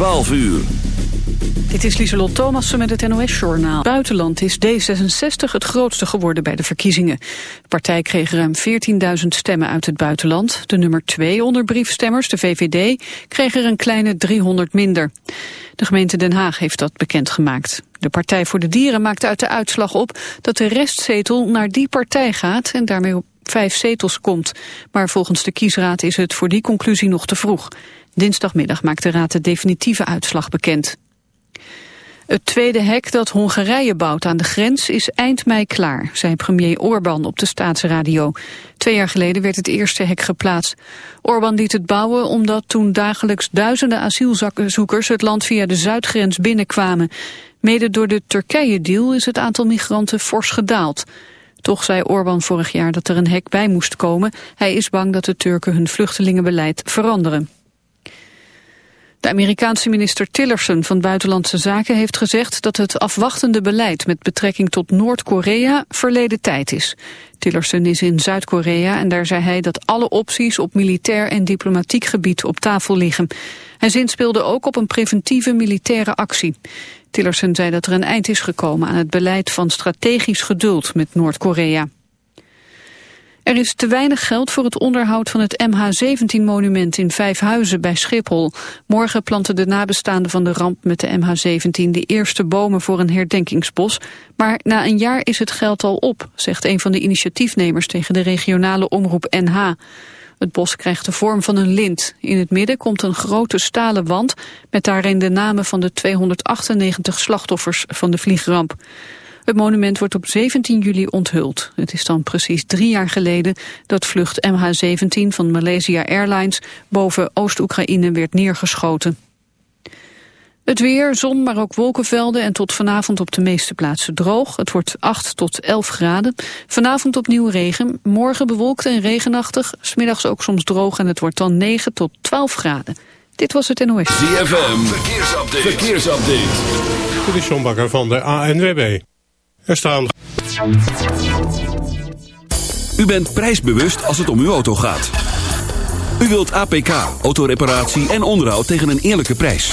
12 uur. Dit is Lieselot Thomassen met het NOS-journaal. Buitenland is D66 het grootste geworden bij de verkiezingen. De partij kreeg ruim 14.000 stemmen uit het buitenland. De nummer 2 onder briefstemmers, de VVD, kreeg er een kleine 300 minder. De gemeente Den Haag heeft dat bekendgemaakt. De Partij voor de Dieren maakt uit de uitslag op dat de restzetel naar die partij gaat... en daarmee op vijf zetels komt. Maar volgens de kiesraad is het voor die conclusie nog te vroeg. Dinsdagmiddag maakt de raad de definitieve uitslag bekend. Het tweede hek dat Hongarije bouwt aan de grens is eind mei klaar, zei premier Orbán op de staatsradio. Twee jaar geleden werd het eerste hek geplaatst. Orbán liet het bouwen omdat toen dagelijks duizenden asielzoekers het land via de zuidgrens binnenkwamen. Mede door de Turkije-deal is het aantal migranten fors gedaald. Toch zei Orbán vorig jaar dat er een hek bij moest komen. Hij is bang dat de Turken hun vluchtelingenbeleid veranderen. De Amerikaanse minister Tillerson van Buitenlandse Zaken heeft gezegd dat het afwachtende beleid met betrekking tot Noord-Korea verleden tijd is. Tillerson is in Zuid-Korea en daar zei hij dat alle opties op militair en diplomatiek gebied op tafel liggen. Hij zinspeelde ook op een preventieve militaire actie. Tillerson zei dat er een eind is gekomen aan het beleid van strategisch geduld met Noord-Korea. Er is te weinig geld voor het onderhoud van het MH17-monument in Vijfhuizen bij Schiphol. Morgen planten de nabestaanden van de ramp met de MH17 de eerste bomen voor een herdenkingsbos. Maar na een jaar is het geld al op, zegt een van de initiatiefnemers tegen de regionale omroep NH. Het bos krijgt de vorm van een lint. In het midden komt een grote stalen wand met daarin de namen van de 298 slachtoffers van de vliegramp. Het monument wordt op 17 juli onthuld. Het is dan precies drie jaar geleden dat vlucht MH17 van Malaysia Airlines boven Oost-Oekraïne werd neergeschoten. Het weer, zon, maar ook wolkenvelden en tot vanavond op de meeste plaatsen droog. Het wordt 8 tot 11 graden. Vanavond opnieuw regen, morgen bewolkt en regenachtig. Smiddags ook soms droog en het wordt dan 9 tot 12 graden. Dit was het NOS. ZFM, verkeersupdate. verkeersupdate. Dit is John Bakker van de ANWB. Er staan... U bent prijsbewust als het om uw auto gaat. U wilt APK, autoreparatie en onderhoud tegen een eerlijke prijs.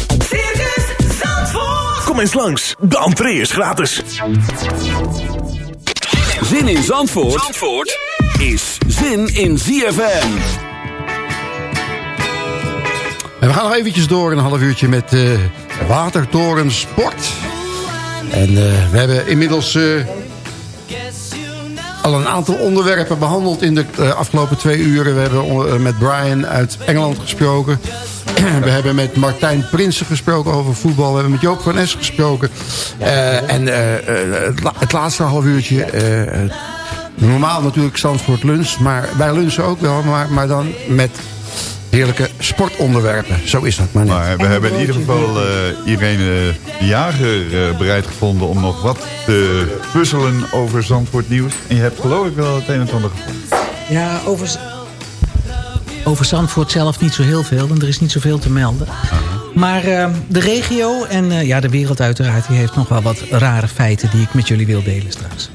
Kom eens langs, de entree is gratis. Zin in Zandvoort, Zandvoort is zin in ZFM. En we gaan nog eventjes door een half uurtje met uh, Watertoren Sport. En uh, we hebben inmiddels uh, al een aantal onderwerpen behandeld in de afgelopen twee uren. We hebben met Brian uit Engeland gesproken. We hebben met Martijn Prinsen gesproken over voetbal. We hebben met Joop van Es gesproken. en het, la het, laatste half uurtje... normaal natuurlijk Zandvoort lunch. Maar wij lunchen ook wel. Maar, maar dan met heerlijke sportonderwerpen. Zo is dat maar net. Maar we hebben in ieder geval uh, Irene de Jager uh, bereid gevonden... om nog wat te puzzelen over Zandvoort nieuws. En je hebt geloof ik wel het een en ander gevonden. Ja, over, over Zandvoort zelf niet zo heel veel. En er is niet zoveel te melden. Maar uh, de regio en ja, de wereld uiteraard... die heeft nog wel wat rare feiten die ik met jullie wil delen straks.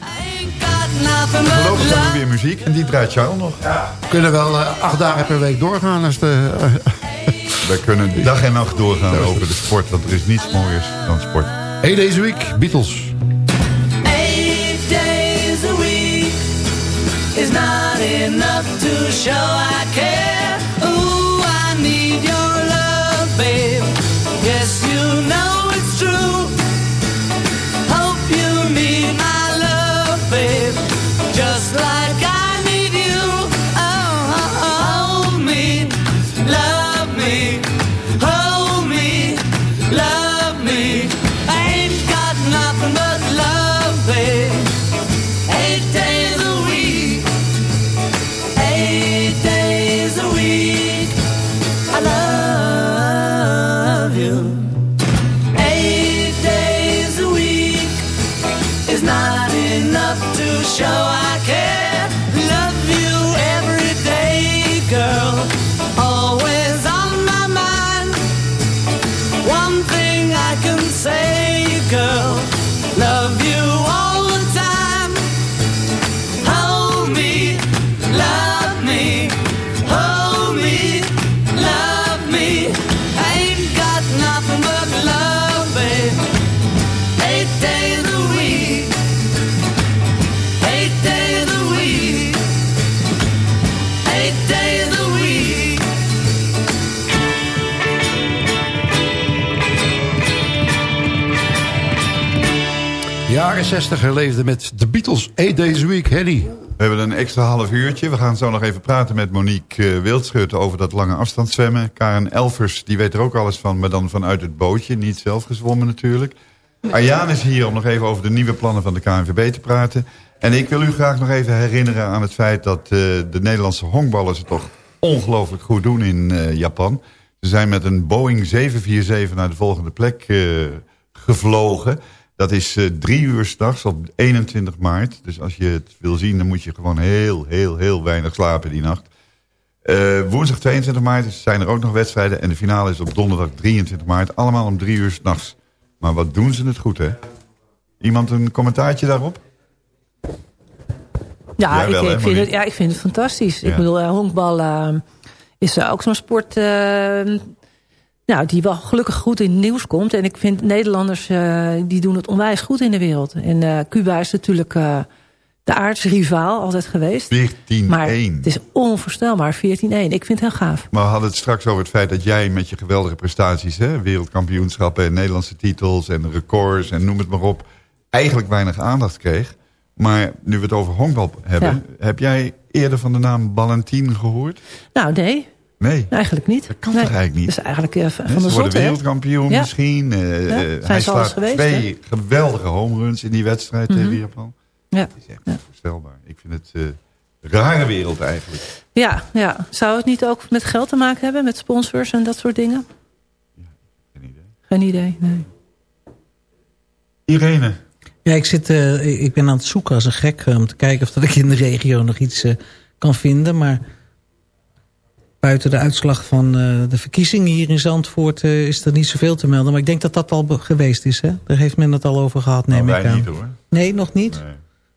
Voorlopig hebben we weer muziek en die draait jou nog. Ja. We kunnen wel uh, acht dagen per week doorgaan. Als de, uh, we kunnen dag en nacht doorgaan over de sport. Want er is niets mooiers dan sport. Hey, deze week, Beatles. Eight days a week is not enough to show I care. Herleefde met de Beatles. Hey, deze week, Henny. We hebben een extra half uurtje. We gaan zo nog even praten met Monique uh, Wildschut over dat lange afstandszwemmen. Karen Elvers, die weet er ook alles van, maar dan vanuit het bootje. Niet zelf gezwommen natuurlijk. Arjaan is hier om nog even over de nieuwe plannen van de KNVB te praten. En ik wil u graag nog even herinneren aan het feit dat uh, de Nederlandse honkballers het toch ongelooflijk goed doen in uh, Japan. Ze zijn met een Boeing 747 naar de volgende plek gevlogen. Dat is uh, drie uur s'nachts op 21 maart. Dus als je het wil zien, dan moet je gewoon heel, heel, heel weinig slapen die nacht. Uh, woensdag 22 maart zijn er ook nog wedstrijden. En de finale is op donderdag 23 maart. Allemaal om drie uur s'nachts. Maar wat doen ze het goed, hè? Iemand een commentaartje daarop? Ja, ik, wel, ik, vind het, ja ik vind het fantastisch. Ja. Ik bedoel, uh, honkbal uh, is ook zo'n sport... Uh, nou, die wel gelukkig goed in het nieuws komt. En ik vind Nederlanders, uh, die doen het onwijs goed in de wereld. En uh, Cuba is natuurlijk uh, de aardsrivaal altijd geweest. 14-1. Maar het is onvoorstelbaar, 14-1. Ik vind het heel gaaf. Maar we hadden het straks over het feit dat jij met je geweldige prestaties... Hè, wereldkampioenschappen en Nederlandse titels en records en noem het maar op... eigenlijk weinig aandacht kreeg. Maar nu we het over honkbal hebben... Ja. heb jij eerder van de naam Ballantine gehoord? Nou, nee. Nee. Eigenlijk niet. Dat kan nee. toch eigenlijk niet? Dat is eigenlijk uh, van de ze worden zotte, wereldkampioen ja. misschien. Uh, ja. hij slaat geweest, twee hè? geweldige home runs in die wedstrijd mm -hmm. tegen Japan. Ja. Het is echt ja. onvoorstelbaar. Ik vind het uh, rare wereld eigenlijk. Ja, ja, zou het niet ook met geld te maken hebben? Met sponsors en dat soort dingen? Ja, geen idee. Geen idee, nee. Irene. Ja, ik, zit, uh, ik ben aan het zoeken als een gek uh, om te kijken of dat ik in de regio nog iets uh, kan vinden. Maar buiten de uitslag van de verkiezingen hier in Zandvoort is er niet zoveel te melden. Maar ik denk dat dat al geweest is. Hè? Daar heeft men het al over gehad, neem nou, ik aan. niet hoor. Nee, nog niet? Nee.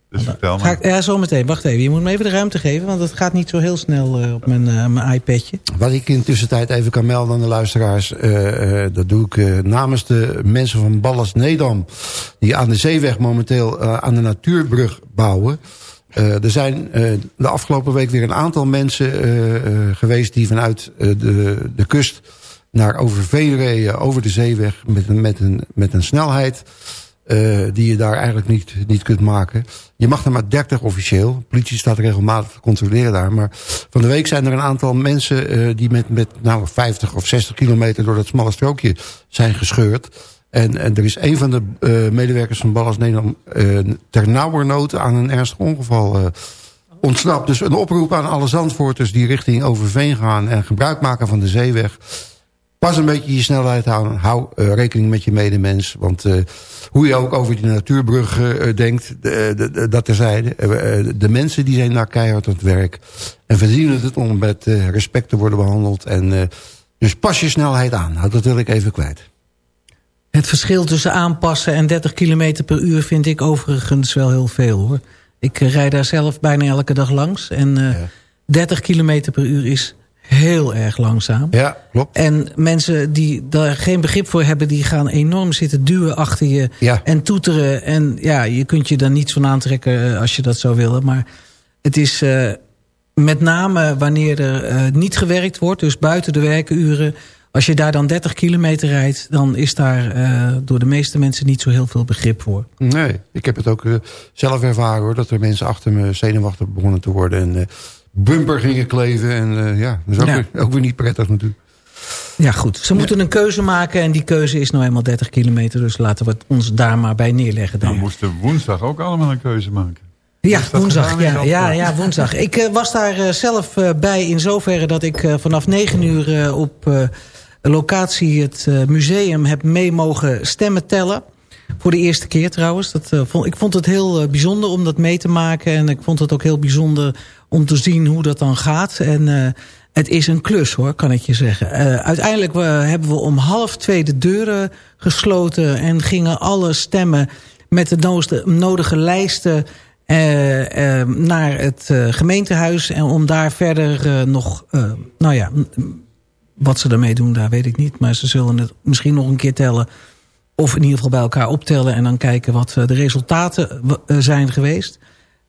Dus vertel maar. Ik, ja, zometeen. Wacht even. Je moet me even de ruimte geven, want het gaat niet zo heel snel uh, op mijn, uh, mijn iPadje. Wat ik in tussentijd even kan melden aan de luisteraars... Uh, dat doe ik namens de mensen van Ballas Nedam... die aan de zeeweg momenteel aan de natuurbrug bouwen... er zijn de afgelopen week weer een aantal mensen geweest... die vanuit de, de kust naar Overveen reden... over de zeeweg met een, met een, met een snelheid... Die je daar eigenlijk niet, niet kunt maken. Je mag er maar 30 officieel. De politie staat regelmatig te controleren daar. Maar van de week zijn er een aantal mensen... Die met, met nou, 50 of 60 kilometer door dat smalle strookje zijn gescheurd. En, en er is een van de uh, medewerkers van Ballas Nederland... ter nauwernood aan een ernstig ongeval ontsnapt. Dus een oproep aan alle Zandvoorters die richting Overveen gaan... en gebruik maken van de zeeweg... Pas een beetje je snelheid houden. Hou uh, rekening met je medemens. Want uh, hoe je ook over die natuurbrug uh, denkt, de, de, de, dat terzijde. de mensen die zijn daar keihard aan het werk. En verdienen het om met respect te worden behandeld. En, dus pas je snelheid aan. Nou, dat wil ik even kwijt. Het verschil tussen aanpassen en 30 km per uur vind ik overigens wel heel veel hoor. Ik rijd daar zelf bijna elke dag langs. En ja. 30 km per uur is heel erg langzaam. Ja, klopt. En mensen die daar geen begrip voor hebben... die gaan enorm zitten duwen achter je Ja. en toeteren. En ja, je kunt je daar niets van aantrekken eh, als je dat zou willen. Maar het is eh, met name wanneer er eh, niet gewerkt wordt... dus buiten de werkuren... als je daar dan 30 kilometer rijdt... dan is daar eh, door de meeste mensen niet zo heel veel begrip voor. Nee, ik heb het ook eh, zelf ervaren hoor. Dat er mensen achter me zenuwachtig begonnen te worden. En eh, bumper gingen kleven. En eh, ja, dat is ook, Ja. weer, ook weer niet prettig natuurlijk. Ja, goed. Ze moeten een keuze maken en die keuze is nou eenmaal 30 kilometer. Dus laten we het ons daar maar bij neerleggen. Nou Dan. moesten woensdag ook allemaal een keuze maken. Ja, woensdag. Ja, ja, ja, woensdag. Ik was daar eh, zelf eh, bij in zoverre dat ik eh, vanaf 9 uur eh, op eh, locatie het eh, museum heb mee mogen stemmen tellen. Voor de eerste keer trouwens. Dat, eh, ik vond het heel eh, bijzonder om dat mee te maken. En ik vond het ook heel bijzonder om te zien hoe dat dan gaat. En het is een klus hoor, kan ik je zeggen. Uiteindelijk hebben we om half twee de deuren gesloten... en gingen alle stemmen met de nodige, nodige lijsten... naar het eh, gemeentehuis. En om daar verder nog... nou ja, wat ze ermee doen, daar weet ik niet. Maar ze zullen het misschien nog een keer tellen. Of in ieder geval bij elkaar optellen. En dan kijken wat eh, de resultaten eh, zijn geweest.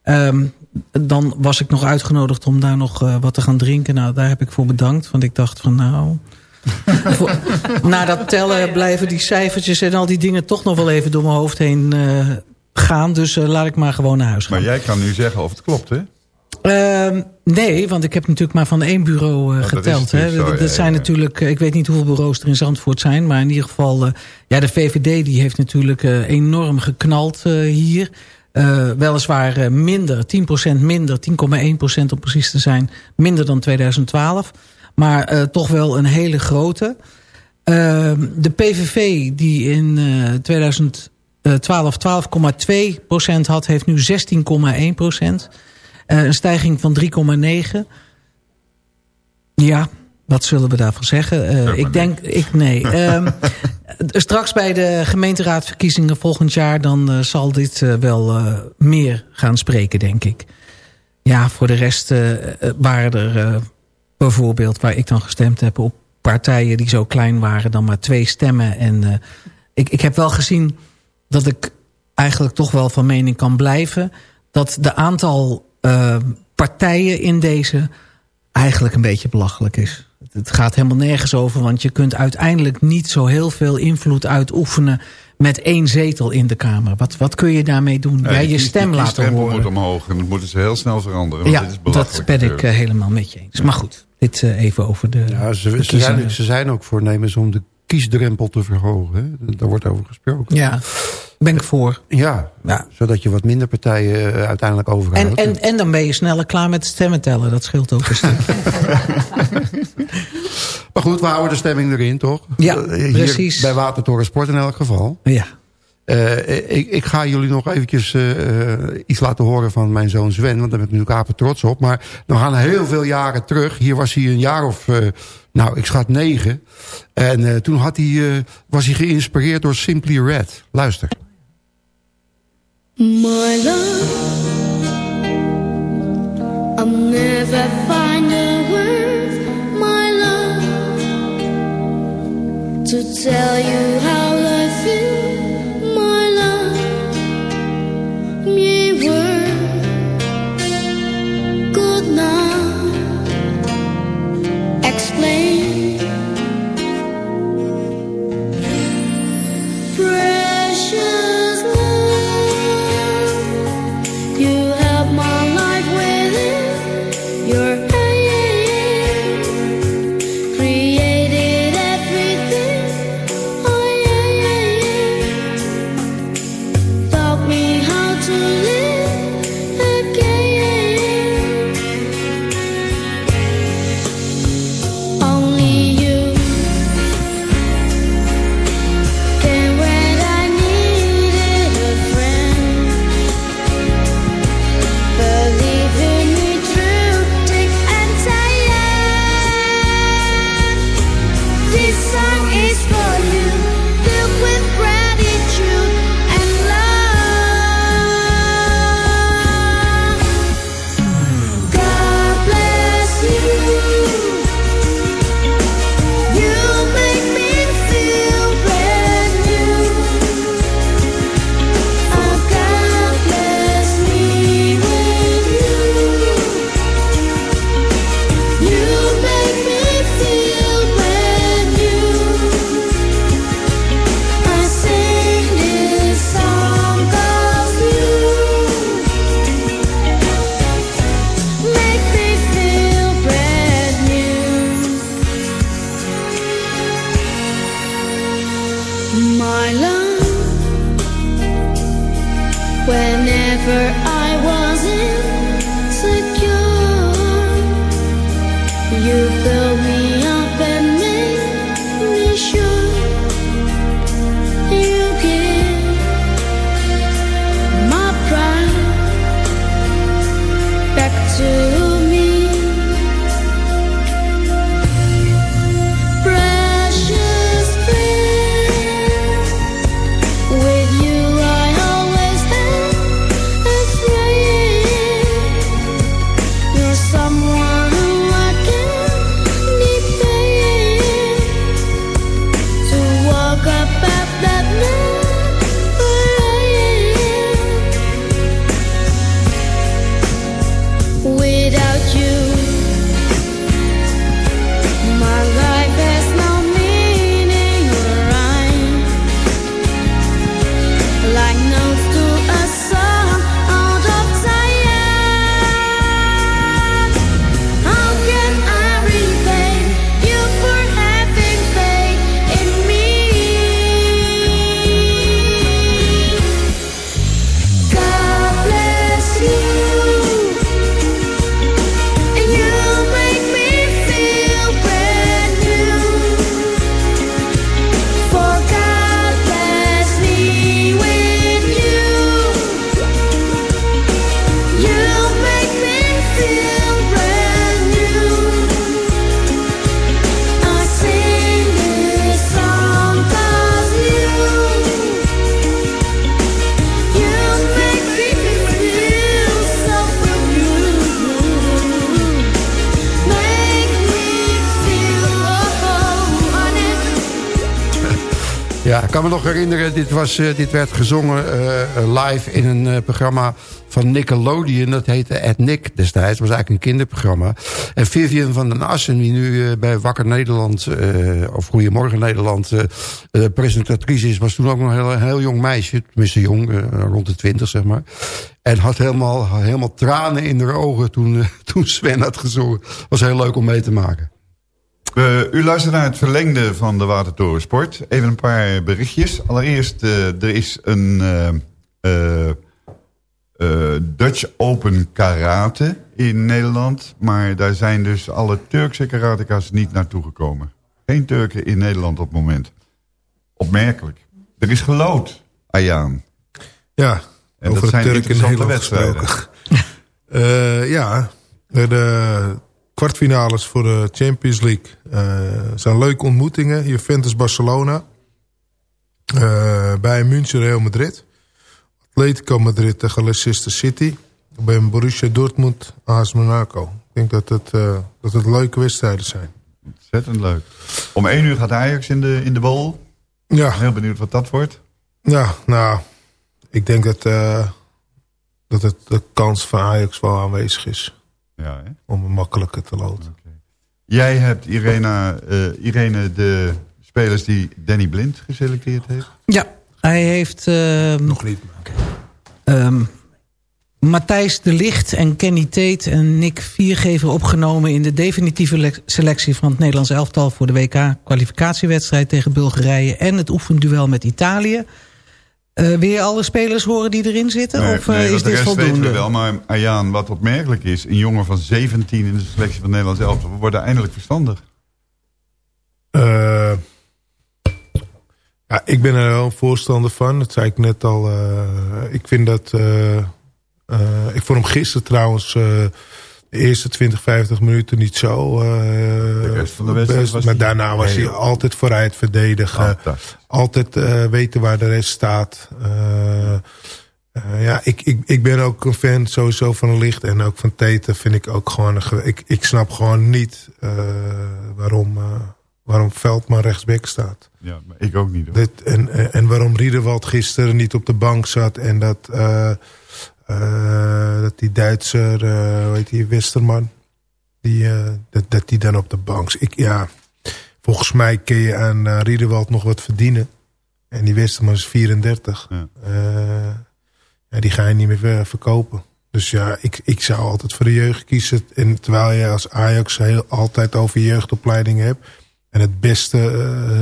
Ehm, dan was ik nog uitgenodigd om daar nog eh, wat te gaan drinken. Nou, daar heb ik voor bedankt. Want ik dacht van nou... voor- na dat tellen blijven die cijfertjes en al die dingen toch nog wel even door mijn hoofd heen gaan. Dus laat ik maar gewoon naar huis gaan. Maar jij kan nu zeggen of het klopt, hè? Ehm, nee, want ik heb natuurlijk maar van één bureau eh, dat is geteld. natuurlijk hè. zo, dat ja, zijn ja. natuurlijk, eh, ik weet niet hoeveel bureaus er in Zandvoort zijn. Maar in ieder geval, eh, ja, de VVD die heeft natuurlijk enorm geknald hier. Weliswaar minder, 10% minder, 10,1% om precies te zijn. Minder dan 2012. Maar toch wel een hele grote. Ehm, de PVV die in eh 2012 12,2% had, heeft nu 16,1%. Eh, een stijging van 3,9. Ja, wat zullen we daarvan zeggen? Eh, ik denk, ik nee. Ehm, straks bij de gemeenteraadverkiezingen volgend jaar... dan eh, zal dit wel meer gaan spreken, denk ik. Ja, voor de rest waren er bijvoorbeeld... waar ik dan gestemd heb op partijen die zo klein waren... dan maar twee stemmen. En ik, ik heb wel gezien dat ik eigenlijk toch wel van mening kan blijven... dat de aantal eh, partijen in deze eigenlijk een beetje belachelijk is. Het gaat helemaal nergens over, want je kunt uiteindelijk niet zo heel veel invloed uitoefenen met één zetel in de Kamer. Wat, wat kun je daarmee doen? Ja, je stem laten horen. moet omhoog en dat moeten ze heel snel veranderen. Want Ja, dit is dat ben ik eh, helemaal met je eens. Maar goed, dit eh, even over de Ja, ze, ze, verkiezingen. zijn, ze zijn ook voornemens om de kiesdrempel te verhogen. Hè? Daar wordt over gesproken. Ja, ben ik voor. Ja, Ja. zodat je wat minder partijen eh, uiteindelijk En, overhoudt. en, en dan ben je sneller klaar met stemmen tellen. Dat scheelt ook een stuk. Maar goed, we houden de stemming erin, toch? Ja, Eh, Hier precies. Bij Watertoren Sport in elk geval. Ja, Eh, ik, ik ga jullie nog eventjes iets laten horen van mijn zoon Sven. Want daar ben ik natuurlijk apen trots op. Maar we gaan heel veel jaren terug. Hier was hij een jaar of, nou ik schat negen. En eh, toen had hij, eh, was hij geïnspireerd door Simply Red. Luister. My love, I'll never find the words, my love, to tell you how ik kan me nog herinneren, dit, was, eh, dit werd gezongen eh, live in een eh, programma van Nickelodeon. Dat heette At Nick destijds, was eigenlijk een kinderprogramma. En Vivian van den Assen, die nu eh, bij Wakker Nederland, eh, of Goedemorgen Nederland, eh, eh, presentatrice is... was toen ook nog een heel, jong meisje, tenminste jong, eh, rond de twintig zeg maar. En had helemaal, helemaal tranen in haar ogen toen, eh, toen Sven had gezongen. Was heel leuk om mee te maken. Eh, u luistert naar het verlengde van de Watertoren Sport. Even een paar berichtjes. Allereerst, eh, er is een eh, Dutch Open Karate in Nederland. Maar daar zijn dus alle Turkse karateka's niet naartoe gekomen. Geen Turken in Nederland op het moment. Opmerkelijk. Er is gelood, Ayaan. Ja, En over dat zijn de Turk in Nederland wedstrijden. ja, de kwartfinales voor de Champions League eh, zijn leuke ontmoetingen. Juventus Barcelona. Eh, bij München Real Madrid. Atletico Madrid tegen Leicester City. Bij Borussia Dortmund AS Monaco. Ik denk dat het, eh, dat het leuke wedstrijden zijn. Ontzettend leuk. Om één uur gaat Ajax in de, in de bol. Ja. Heel benieuwd wat dat wordt. Ja, nou, ik denk dat, dat het, de kans van Ajax wel aanwezig is. Ja, hè? Om een makkelijker te loten. Jij hebt, Irena, eh, Irene, de spelers die Danny Blind geselecteerd heeft. Ja, hij heeft... Nog niet. ehm, Matthijs de Licht en Kenny Tate en Nick Viergever opgenomen... in de definitieve le- selectie van het Nederlands elftal... voor de WK-kwalificatiewedstrijd tegen Bulgarije... en het oefenduel met Italië. Eh wil je alle spelers horen die erin zitten? Nee, of eh, nee, is de dit weten voldoende? we wel. Maar Ayaan, wat opmerkelijk is... een jongen van 17 in de selectie van Nederlands elftal... we worden eindelijk verstandig. Eh, ja, ik ben er wel een voorstander van. Dat zei ik net al. eh, ik vind dat... eh, eh, ik vond hem gisteren trouwens... de eerste 20, 50 minuten niet zo. eh, rest van de wedstrijd was maar daarna was hij altijd vooruit verdedigen. Altijd eh, weten waar de rest staat. Eh, ja, ik, ik, ik ben ook een fan sowieso van Licht. En ook van Teten vind ik ook gewoon... Een, ik, ik snap gewoon niet waarom, waarom Veldman rechtsback staat. Ja, maar ik ook niet. Hoor. Dit, en, en, en waarom Riederwald gisteren niet op de bank zat. En dat, dat die Duitser, eh hoe heet die, Westerman. Die, eh, dat, dat die dan op de bank. Ik, ja, volgens mij kun je aan eh, Riederwald nog wat verdienen. En die Westerman is 34. Ja. Eh, ja, die ga je niet meer ver- verkopen. Dus ja, ik, ik zou altijd voor de jeugd kiezen. En terwijl je als Ajax heel, altijd over jeugdopleidingen hebt. En het beste eh,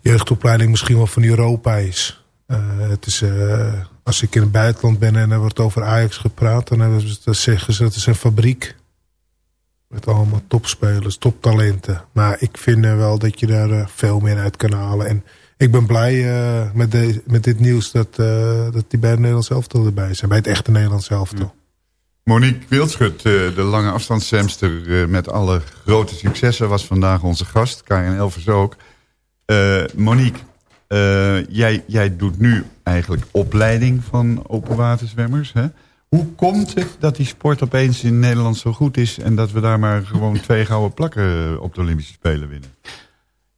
jeugdopleiding misschien wel van Europa is. Eh, het is, eh, als ik in het buitenland ben en er wordt over Ajax gepraat... dan, hebben ze, dan zeggen ze dat is een fabriek. Met allemaal topspelers, toptalenten. Maar ik vind wel dat je daar eh, veel meer uit kan halen. En ik ben blij eh, met, met dit nieuws dat, eh, dat die bij het Nederlands elftal erbij zijn. Bij het echte Nederlands elftal. Monique Wildschut, de lange afstandszemster eh, met alle grote successen... was vandaag onze gast, Karin Elvers ook. Monique, eh, jij, jij doet nu eigenlijk opleiding van openwaterzwemmers. Hè? Hoe komt het dat die sport opeens in Nederland zo goed is... en dat we daar maar gewoon twee gouden plakken op de Olympische Spelen winnen?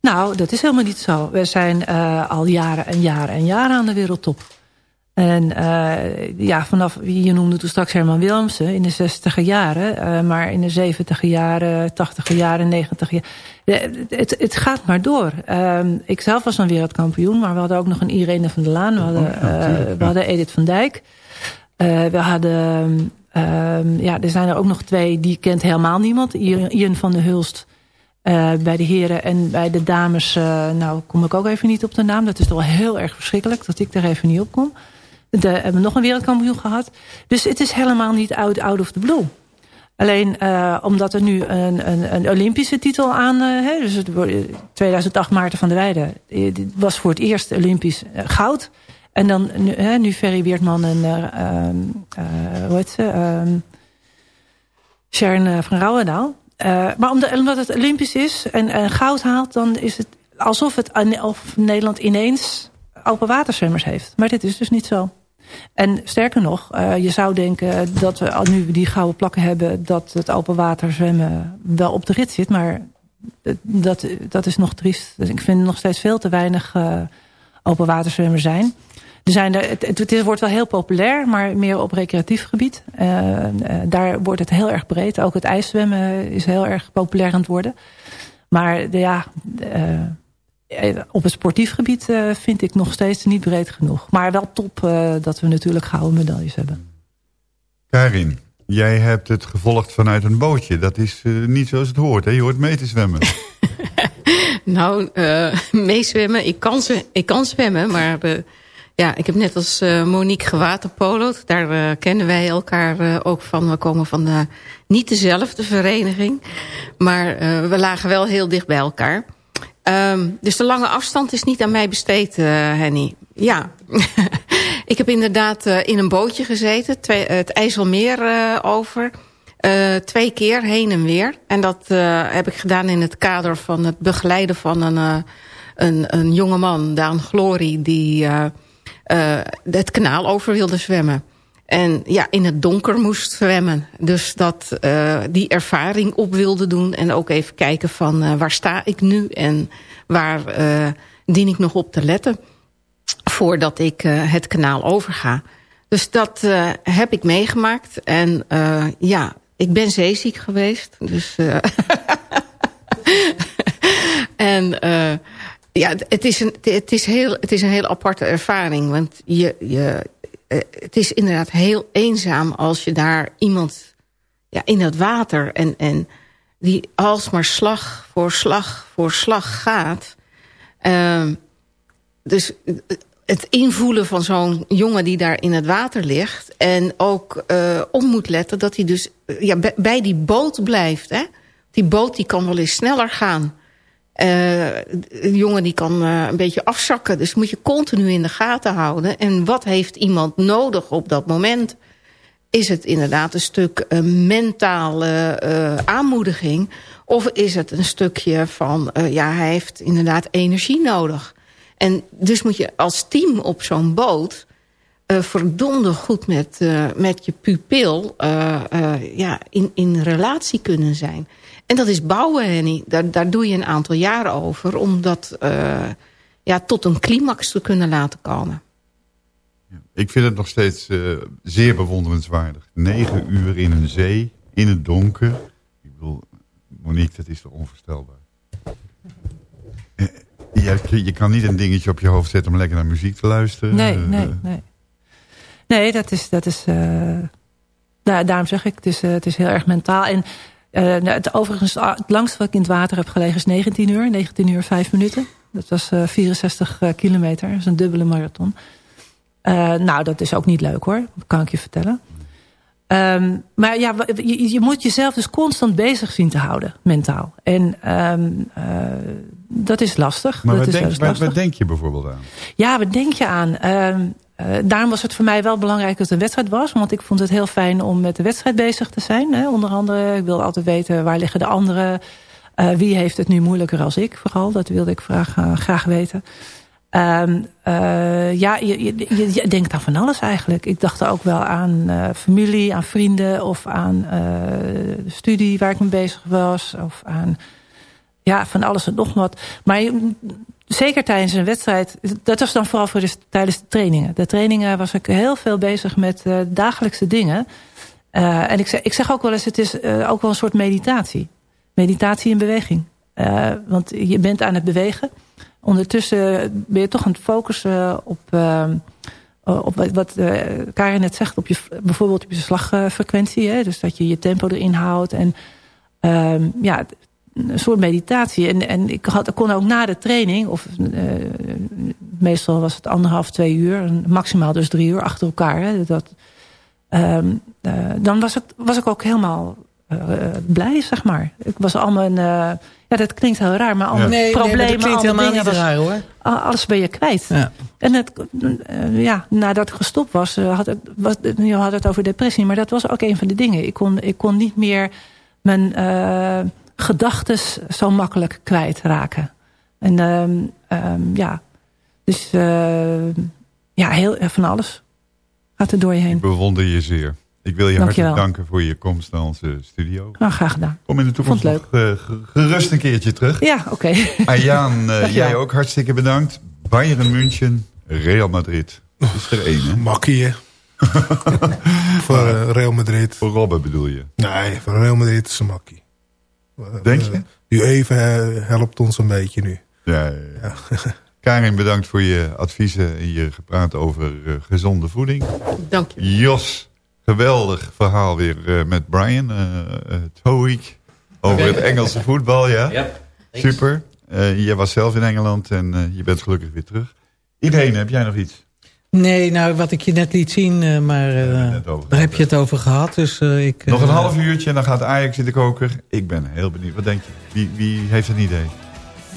Nou, dat is helemaal niet zo. We zijn eh, al jaren en jaren en jaren aan de wereldtop. En eh, ja, vanaf, je noemde toen straks Herman Willemsen in de 60 jaren. eh, maar in de 70 jaren, 80 jaren, 90 jaar. de- Het, het gaat maar door. Ehm, ik zelf was dan wereldkampioen. Maar we hadden ook nog een Irene van der Laan. We hadden, eh, we hadden Edith van Dijk. Eh, we hadden... ehm, ja, er zijn er ook nog twee die kent helemaal niemand. Ian van der Hulst eh, bij de heren en bij de dames, eh, nou kom ik ook even niet op de naam. Dat is toch wel heel erg verschrikkelijk dat ik er even niet op kom. De, hebben we nog een wereldkampioen gehad. Dus het is helemaal niet out, out of the blue. Alleen eh, omdat er nu een, een, een Olympische titel aan... eh, dus het, wordt- 2008 Maarten van der Weijden eh, was voor het eerst Olympisch eh, goud. En dan nu, hè, nu Ferry Weertman en eh, ehm, eh, hoe heet ze? Ehm, Sharon eh, van Rouwendaal. Eh, maar omdat, het Olympisch is en, goud haalt... dan is het alsof het of Nederland ineens open waterzwemmers heeft. Maar dit is dus niet zo. En sterker nog, eh, je zou denken dat we nu die gouden plakken hebben... dat het open water zwemmen wel op de rit zit. Maar dat, dat is nog triest. Dus ik vind nog steeds veel te weinig eh, open zijn. Er zijn er, het, het, wordt wel heel populair, maar meer op recreatief gebied. Eh, daar wordt het heel erg breed. Ook het ijszwemmen is heel erg populair aan het worden. Maar de, ja, op het sportief gebied eh, vind ik nog steeds niet breed genoeg. Maar wel top eh, dat we natuurlijk gouden medailles hebben. Karin, jij hebt het gevolgd vanuit een bootje. Dat is eh, niet zoals het hoort, hè? Je hoort mee te zwemmen. Nou, eh meezwemmen. Ik kan, ik kan zwemmen, maar eh, ja, ik heb net als eh, Monique gewaterpolo'd. Daar eh, kennen wij elkaar eh, ook van. We komen van de, niet dezelfde vereniging, maar eh, we lagen wel heel dicht bij elkaar. Ehm, dus de lange afstand is niet aan mij besteed, eh, Henny. Ja, ik heb inderdaad eh, in een bootje gezeten, twee, het IJsselmeer eh, over... Eh, twee keer heen en weer. En dat eh, heb ik gedaan in het kader van het begeleiden van een, eh een, een jongeman, Daan Glory, die eh, eh, het kanaal over wilde zwemmen. En ja, in het donker moest zwemmen. Dus dat eh, die ervaring op wilde doen. En ook even kijken van eh, waar sta ik nu en waar eh, dien ik nog op te letten. Voordat ik het kanaal overga. Dus dat heb ik meegemaakt. En ja, ik ben zeeziek geweest. Dus, en ja, het- is, een, het, is heel, het is een heel aparte ervaring. Want je, je, het is inderdaad heel eenzaam als je daar iemand ja, in het water... en, en die alsmaar slag voor slag voor slag gaat... Ehm, dus het invoelen van zo'n jongen die daar in het water ligt... en ook uh, op moet letten dat hij dus ja, bij die boot blijft. Hè? Die boot die kan wel eens sneller gaan. Uh, een jongen die kan uh, een beetje afzakken. Dus moet je continu in de gaten houden. En wat heeft iemand nodig op dat moment? Is het inderdaad een stuk uh, mentale aanmoediging... of is het een stukje van... ja, hij heeft inderdaad energie nodig... En dus moet je als team op zo'n boot... Verdomde goed met, met je pupil ja, in, in relatie kunnen zijn. En dat is bouwen, Henny. Daar, daar doe je een aantal jaren over... om dat ja, tot een climax te kunnen laten komen. Ja, ik vind het nog steeds zeer bewonderenswaardig. Negen uur in een zee, in het donker. Ik bedoel, Monique, dat is toch onvoorstelbaar. Je, je kan niet een dingetje op je hoofd zetten om lekker naar muziek te luisteren. Nee, nee, nee. Nee, dat is... Dat is uh, daar, daarom zeg ik, het is, uh, het is heel erg mentaal. En uh, het, overigens, het langste wat ik in het water heb gelegen is 19 uur. 19 uur 5 minuten. Dat was 64 kilometer. Dat is een dubbele marathon. Eh, nou, dat is ook niet leuk hoor. Dat kan ik je vertellen. Ehm, maar ja, je, je moet jezelf dus constant bezig zien te houden, mentaal. En ehm, eh, dat is lastig. Maar dat wat is denk, best wat, lastig. wat denk je bijvoorbeeld aan? Ja, wat denk je aan? Ehm, eh, daarom was het voor mij wel belangrijk dat het een wedstrijd was. Want ik vond het heel fijn om met de wedstrijd bezig te zijn. Hè. Onder andere, ik wilde altijd weten waar liggen de anderen. Eh, wie heeft het nu moeilijker als ik vooral? Dat wilde ik graag, eh, graag weten. Ehm, eh, ja, je, je, denkt aan van alles eigenlijk. Ik dacht ook wel aan familie, aan vrienden... of aan de studie waar ik mee bezig was. Of aan ja, van alles en nog wat. Maar zeker tijdens een wedstrijd... dat was dan vooral voor de, tijdens de trainingen. De trainingen was ik heel veel bezig met eh, dagelijkse dingen. Eh, en ik zeg, ik zeg ook wel eens, het is eh, ook wel een soort meditatie. Meditatie in beweging. Want je bent aan het bewegen. Ondertussen ben je toch aan het focussen op... op wat, eh, Karin net zegt, op je, bijvoorbeeld op je slagfrequentie. Hè? Dus dat je je tempo erin houdt. En ehm, ja, een soort meditatie. En, en ik had, kon ook na de training, of eh, meestal was het anderhalf, twee uur, maximaal dus drie uur achter elkaar. Hè, dat, ehm, eh, dan was ik, was ik ook helemaal eh, blij, zeg maar. Ik was allemaal een, eh, ja, dat klinkt heel raar, maar allemaal Nee, nee, problemen, allemaal helemaal dingen. niet was- raar, hoor. Alles ben je kwijt. Ja. En het, ja, nadat ik gestopt was, had het, was, je had het over depressie. Maar dat was ook een van de dingen. Ik kon, ik kon niet meer mijn gedachten zo makkelijk kwijtraken. En ehm, ehm, ja, dus eh, ja, heel eh, van alles gaat er door je heen. Ik bewonder je zeer. Ik wil je Dankjewel. hartelijk danken voor je komst naar onze studio. Nou, graag gedaan. Kom in de toekomst nog eh, ge- gerust een keertje terug. Ja, oké. Ayaan, eh, jij ook hartstikke bedankt. Bayern München, Real Madrid. Is er één, hè? Makkie, hè? voor Real Madrid. Voor Robben bedoel je? Nee, voor Real Madrid is een makkie. Denk je? U even eh, helpt ons een beetje nu. Ja, ja, ja. Karin, bedankt voor je adviezen en je gepraat over eh, gezonde voeding. Dank je. Jos, geweldig verhaal weer eh, met Brian. eh eh, Toeik, over het Engelse voetbal, ja? Ja, Super. Eh je was zelf in Engeland en je bent gelukkig weer terug. Irene, heb jij nog iets? Nee, nou, wat ik je net liet zien, eh, maar eh, daar heb je het over gehad. Dus, eh, ik, Nog een eh, half uurtje en dan gaat Ajax in de koker. Ik ben heel benieuwd. Wat denk je? Wie, wie heeft een idee?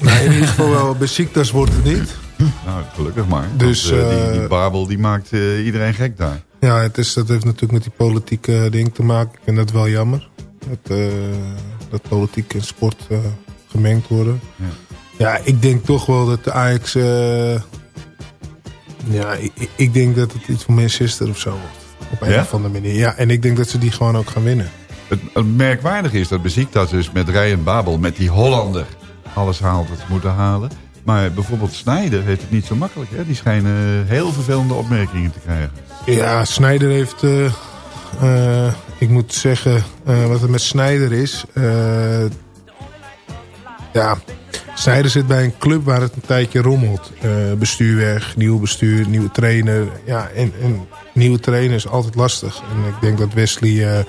Nou, in ieder geval wel Besiktas wordt het niet. Nou, gelukkig maar. Dus, Want, eh, die, eh, die Babel die maakt eh, iedereen gek daar. Ja, het is, dat heeft natuurlijk met die politieke ding te maken. Ik vind dat wel jammer. Dat, eh, dat politiek en sport eh, gemengd worden. Ja. Ja, ik denk toch wel dat de Ajax... ja, ik, ik- denk dat het iets van Manchester of zo wordt. Op een Ja? of andere manier. Ja, en ik denk dat ze die gewoon ook gaan winnen. Het, het merkwaardige is dat Besiktas dus met Ryan Babel, met die Hollander, alles haalt wat ze moeten halen. Maar bijvoorbeeld Snyder heeft het niet zo makkelijk. Hè? Die schijnen heel vervelende opmerkingen te krijgen. Ja, Snijder heeft... eh, eh, ik moet zeggen, eh, wat er met Snijder is... ja, Snijder zit bij een club waar het een tijdje rommelt. Eh, bestuur weg, nieuw bestuur, nieuwe trainer. Ja, en, en nieuwe trainer is altijd lastig. En ik denk dat Wesley eh,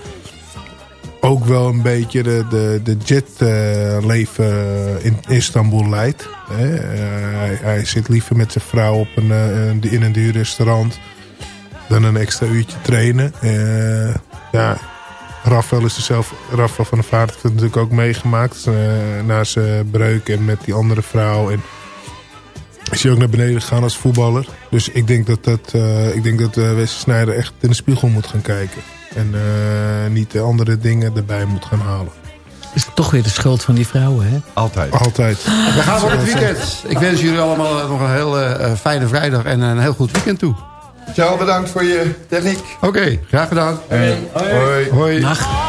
ook wel een beetje de, de, de jetleven in Istanbul leidt. Eh, hij, hij zit liever met zijn vrouw op een, eh, in een duur restaurant dan een extra uurtje trainen. Eh, ja, Rafael is er zelf, Rafael van der Vaart heeft het natuurlijk ook meegemaakt. eh, na zijn breuk en met die andere vrouw. En is hij ook naar beneden gegaan als voetballer. Dus ik denk dat, dat, eh, ik denk dat eh, Wesley Sneijder echt in de spiegel moet gaan kijken. En eh, niet de andere dingen erbij moet gaan halen. Is het toch weer de schuld van die vrouwen, hè? Altijd. Altijd. We gaan voor het weekend. Ik wens jullie allemaal nog een heel eh, fijne vrijdag en een heel goed weekend toe. Ciao, bedankt voor je techniek. Oké, graag gedaan. En, hoi. Hoi. Population's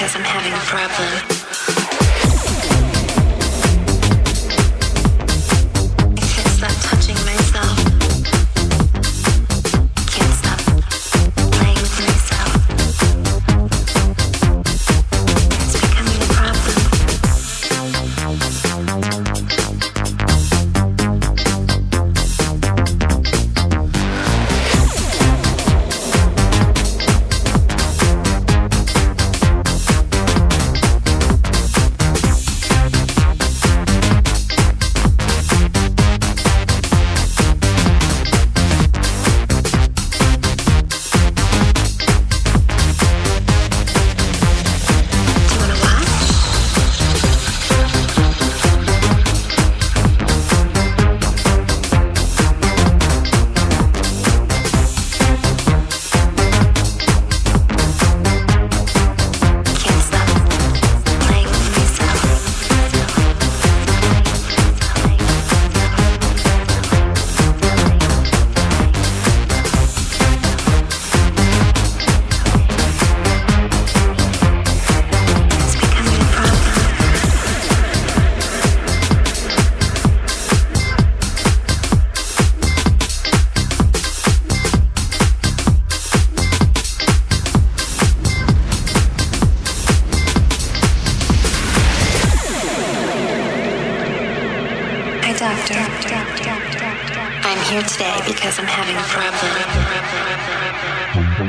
because I'm having a problem.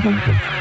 Mm-hmm.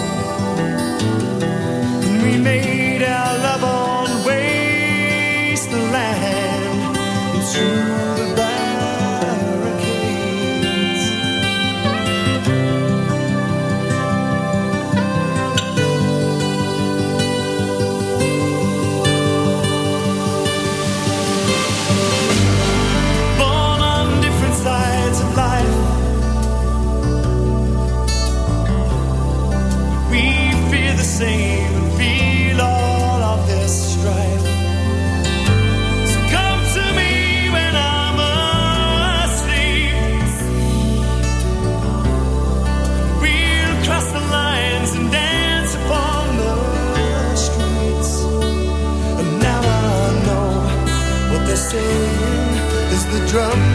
As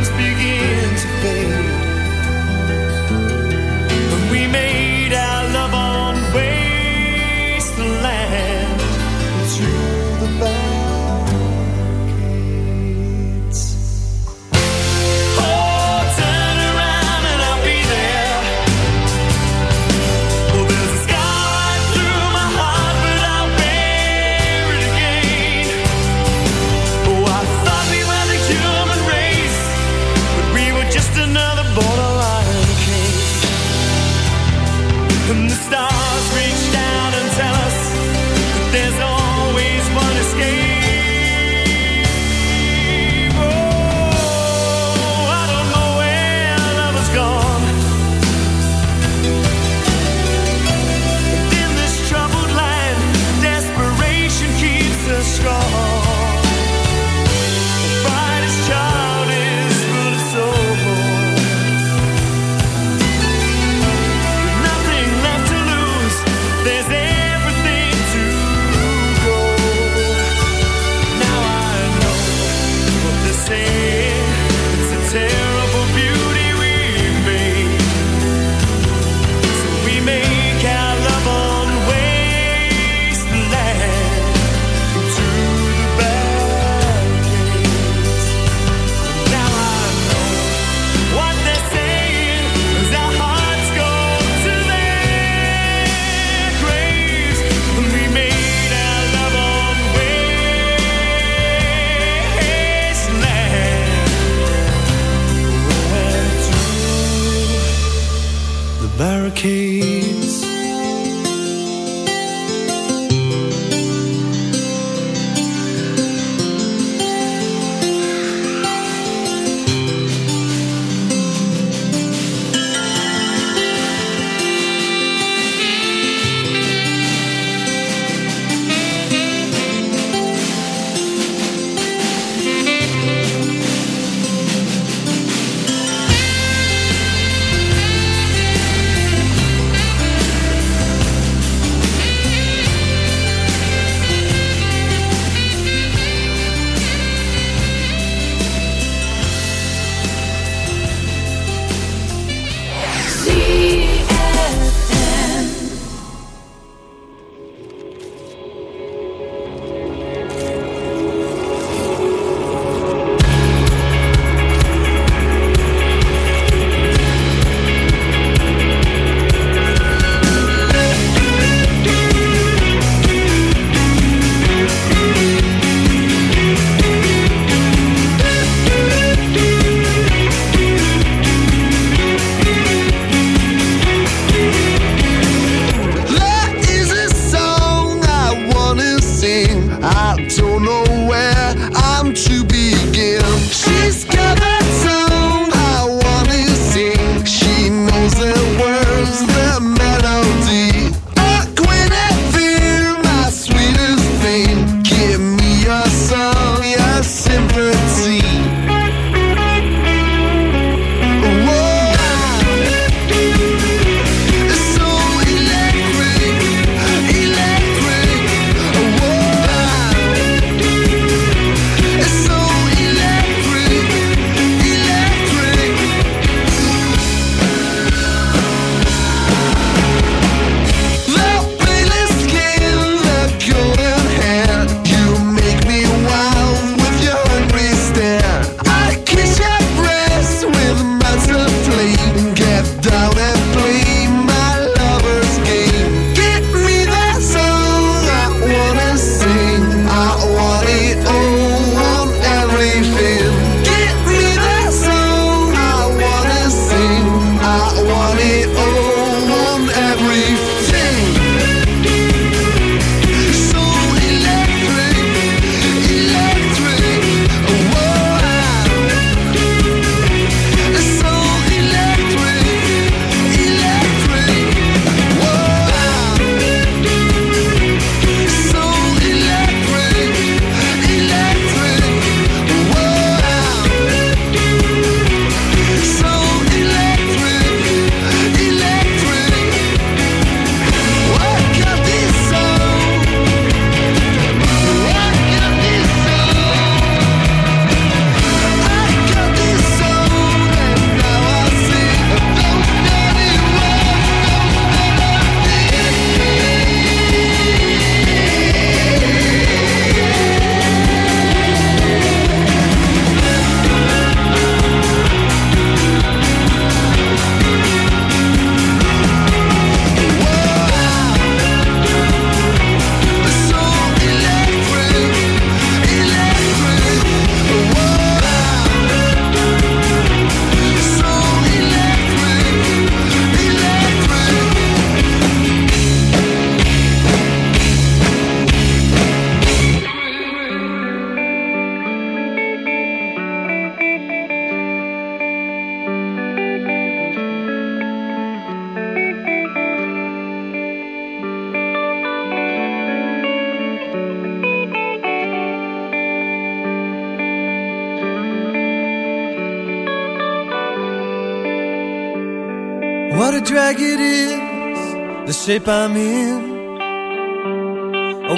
shape I'm in.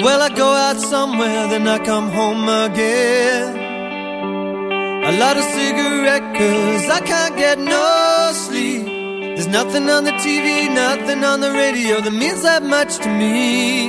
Well, I go out somewhere, then I come home again. A lot of cigarette, cause I can't get no sleep. There's nothing on the TV, nothing on the radio that means that much to me.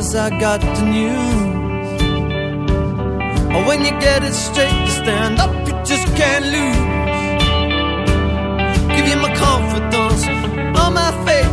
As I got the news. Oh, when you get it straight, you stand up, you just can't lose. Give you my confidence, all my faith